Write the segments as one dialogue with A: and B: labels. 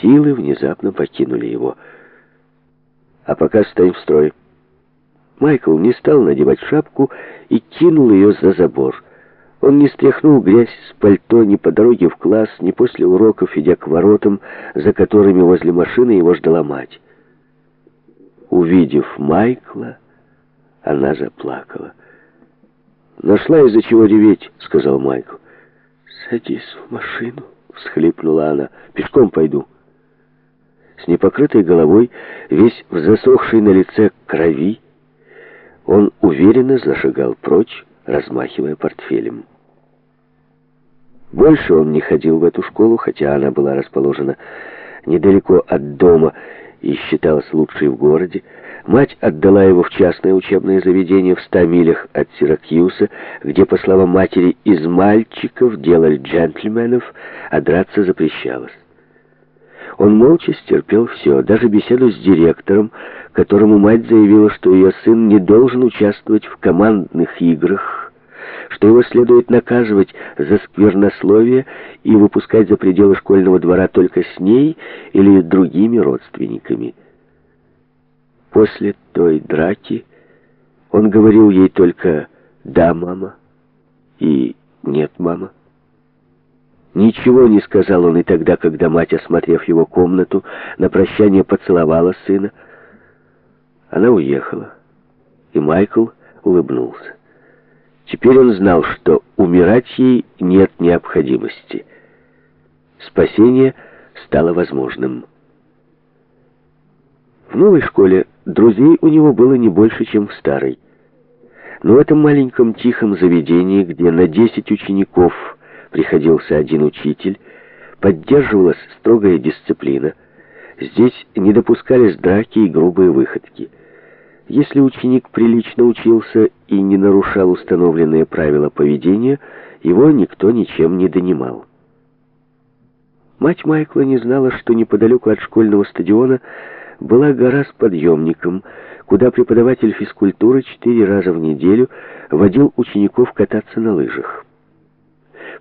A: Силы внезапно покинули его. А пока стоим в строй. Майкл не стал надевать шапку и кинул ее за забор. Он не стряхнул грязь с пальто ни по дороге в класс, ни после уроков, идя к воротам, за которыми возле машины его ждала мать. Увидев Майкла, она заплакала. «Нашла из-за чего реветь», — сказал Майкл. «Садись в машину», — всхлипнула она. «Пешком пойду». С непокрытой головой, весь в засохшей на лице крови, он уверенно зашагал прочь, размахивая портфелем. Больше он не ходил в эту школу, хотя она была расположена недалеко от дома и считалась лучшей в городе. Мать отдала его в частное учебное заведение в ста милях от Сиракьюса, где, по словам матери, из мальчиков делали джентльменов, а драться запрещалось. Он молча стерпел все, даже беседу с директором, которому мать заявила, что ее сын не должен участвовать в командных играх, что его следует наказывать за сквернословие и выпускать за пределы школьного двора только с ней или другими родственниками. После той драки он говорил ей только «да, мама» и «нет, мама». Ничего не сказал он и тогда, когда мать, осмотрев его комнату, на прощание поцеловала сына. Она уехала, и Майкл улыбнулся. Теперь он знал, что умирать ей нет необходимости. Спасение стало возможным. В новой школе друзей у него было не больше, чем в старой. Но в этом маленьком тихом заведении, где на десять учеников приходился один учитель, поддерживалась строгая дисциплина. Здесь не допускались драки и грубые выходки. Если ученик прилично учился и не нарушал установленные правила поведения, его никто ничем не донимал. Мать Майкла не знала, что неподалеку от школьного стадиона была гора с подъемником, куда преподаватель физкультуры четыре раза в неделю водил учеников кататься на лыжах.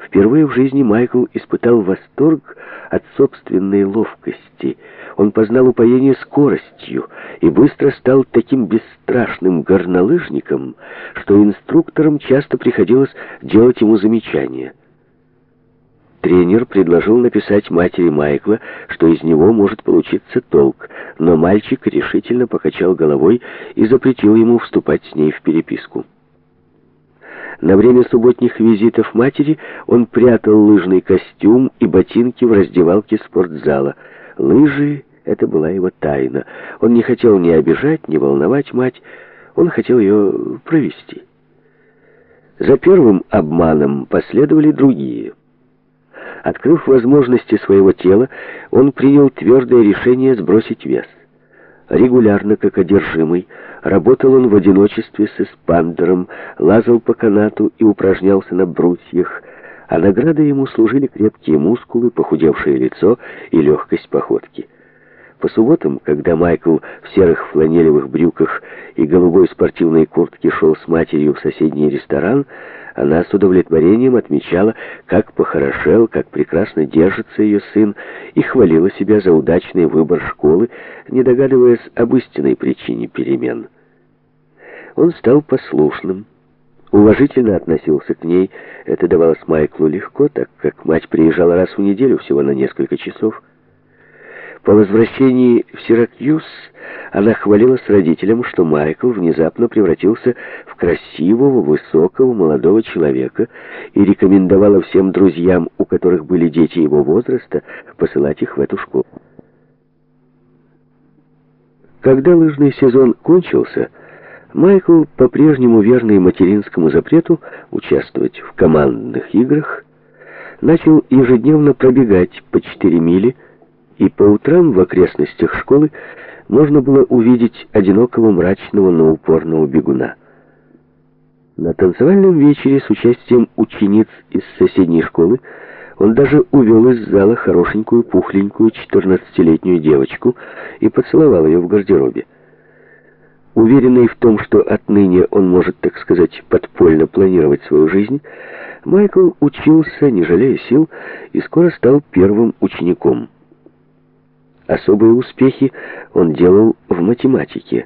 A: Впервые в жизни Майкл испытал восторг от собственной ловкости. Он познал упоение скоростью и быстро стал таким бесстрашным горнолыжником, что инструкторам часто приходилось делать ему замечания. Тренер предложил написать матери Майкла, что из него может получиться толк, но мальчик решительно покачал головой и запретил ему вступать с ней в переписку. На время субботних визитов матери он прятал лыжный костюм и ботинки в раздевалке спортзала. Лыжи — это была его тайна. Он не хотел ни обижать, ни волновать мать, он хотел ее провести. За первым обманом последовали другие. Открыв возможности своего тела, он принял твердое решение сбросить вес. Регулярно, как одержимый, работал он в одиночестве с эспандером, лазал по канату и упражнялся на брусьях, а наградой ему служили крепкие мускулы, похудевшее лицо и легкость походки. По субботам, когда Майкл в серых фланелевых брюках и голубой спортивной куртке шел с матерью в соседний ресторан, она с удовлетворением отмечала, как похорошел, как прекрасно держится ее сын, и хвалила себя за удачный выбор школы, не догадываясь об истинной причине перемен. Он стал послушным, уважительно относился к ней. Это давалось Майклу легко, так как мать приезжала раз в неделю, всего на несколько часов. По возвращении в Сиракьюс она хвалилась родителям, что Майкл внезапно превратился в красивого, высокого, молодого человека и рекомендовала всем друзьям, у которых были дети его возраста, посылать их в эту школу. Когда лыжный сезон кончился, Майкл, по-прежнему верный материнскому запрету участвовать в командных играх, начал ежедневно пробегать по 4 мили, и по утрам в окрестностях школы можно было увидеть одинокого мрачного, но упорного бегуна. На танцевальном вечере с участием учениц из соседней школы он даже увел из зала хорошенькую, пухленькую, 14-летнюю девочку и поцеловал ее в гардеробе. Уверенный в том, что отныне он может, так сказать, подпольно планировать свою жизнь, Майкл учился, не жалея сил, и скоро стал первым учеником. Особые успехи он делал в математике.